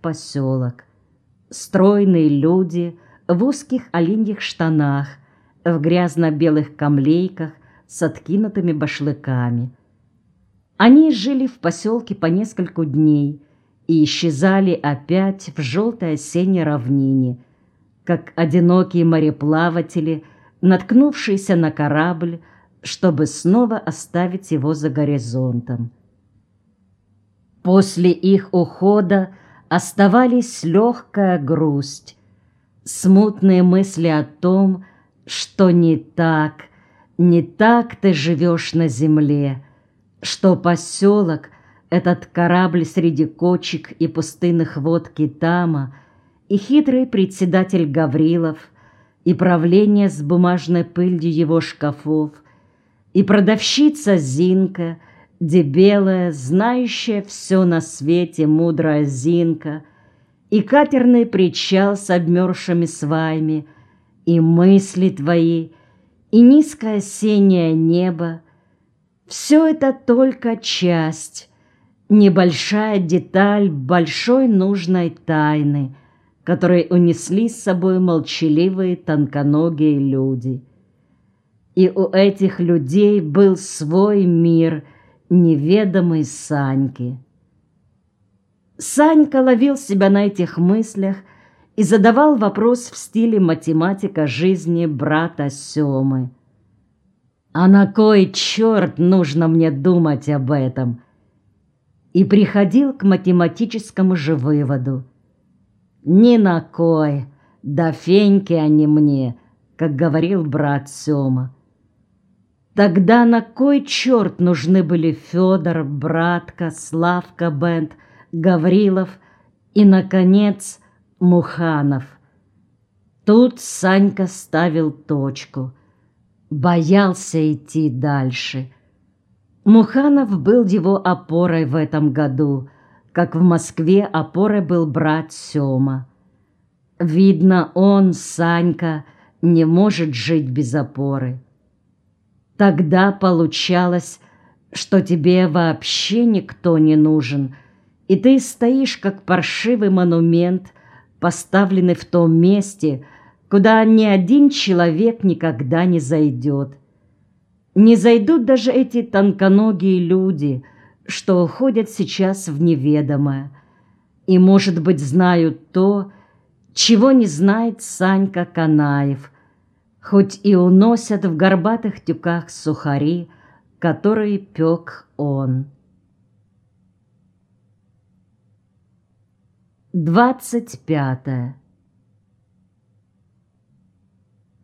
поселок. Стройные люди в узких оленьих штанах, в грязно-белых камлейках с откинутыми башлыками. Они жили в поселке по нескольку дней и исчезали опять в желтой осенней равнине, как одинокие мореплаватели, наткнувшиеся на корабль, чтобы снова оставить его за горизонтом. После их ухода оставались легкая грусть, смутные мысли о том, что не так, не так ты живешь на земле, что поселок, этот корабль среди кочек и пустынных вод Китама, и хитрый председатель Гаврилов, и правление с бумажной пылью его шкафов, и продавщица Зинка, дебелая, знающая все на свете мудрая Зинка, и катерный причал с обмерзшими сваями, и мысли твои, и низкое осеннее небо — все это только часть, небольшая деталь большой нужной тайны, которой унесли с собой молчаливые тонконогие люди. И у этих людей был свой мир, неведомый Саньке. Санька ловил себя на этих мыслях и задавал вопрос в стиле математика жизни брата Семы. А на кой черт нужно мне думать об этом? И приходил к математическому же выводу. Ни на кой, да феньки они мне, как говорил брат Сёма. Тогда на кой черт нужны были Федор, Братка, Славка Бент, Гаврилов и, наконец, Муханов? Тут Санька ставил точку — боялся идти дальше. Муханов был его опорой в этом году, как в Москве опорой был брат Сёма. Видно, он, Санька, не может жить без опоры. Тогда получалось, что тебе вообще никто не нужен, и ты стоишь как паршивый монумент, поставленный в том месте, куда ни один человек никогда не зайдет. Не зайдут даже эти тонконогие люди, что уходят сейчас в неведомое, и, может быть, знают то, чего не знает Санька Канаев, хоть и уносят в горбатых тюках сухари, которые пек он. Двадцать пятое.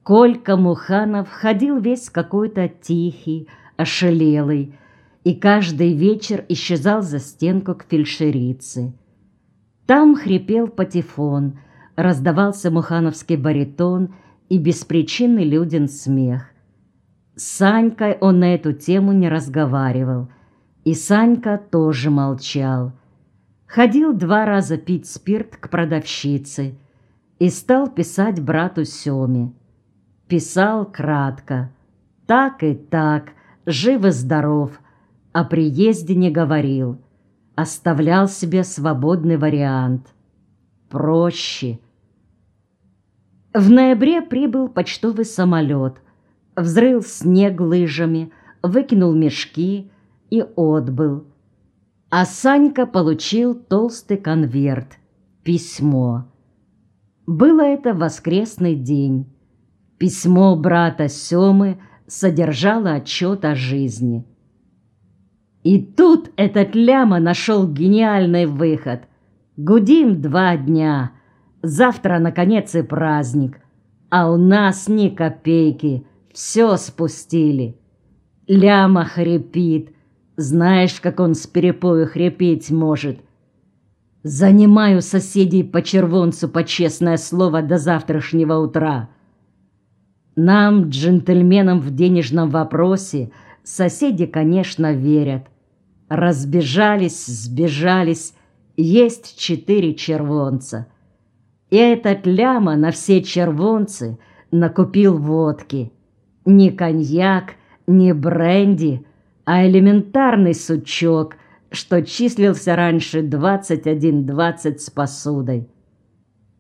Колька Муханов ходил весь какой-то тихий, ошалелый, и каждый вечер исчезал за стенку к фельдшерице. Там хрипел патефон, раздавался мухановский баритон и беспричинный люден смех. С Санькой он на эту тему не разговаривал, и Санька тоже молчал. Ходил два раза пить спирт к продавщице и стал писать брату Семе. Писал кратко. Так и так, жив и здоров. О приезде не говорил. Оставлял себе свободный вариант. Проще. В ноябре прибыл почтовый самолет. Взрыл снег лыжами, выкинул мешки и отбыл. А Санька получил толстый конверт. Письмо. Было это воскресный день. Письмо брата Семы содержало отчет о жизни. И тут этот ляма нашел гениальный выход. Гудим два дня, завтра, наконец, и праздник, а у нас ни копейки, все спустили. Ляма хрипит, знаешь, как он с перепою хрипеть может. Занимаю соседей по червонцу по честное слово до завтрашнего утра. Нам, джентльменам в денежном вопросе, соседи, конечно, верят. Разбежались, сбежались, есть четыре червонца. И этот ляма на все червонцы накупил водки. Не коньяк, не бренди, а элементарный сучок, что числился раньше 21-20 с посудой.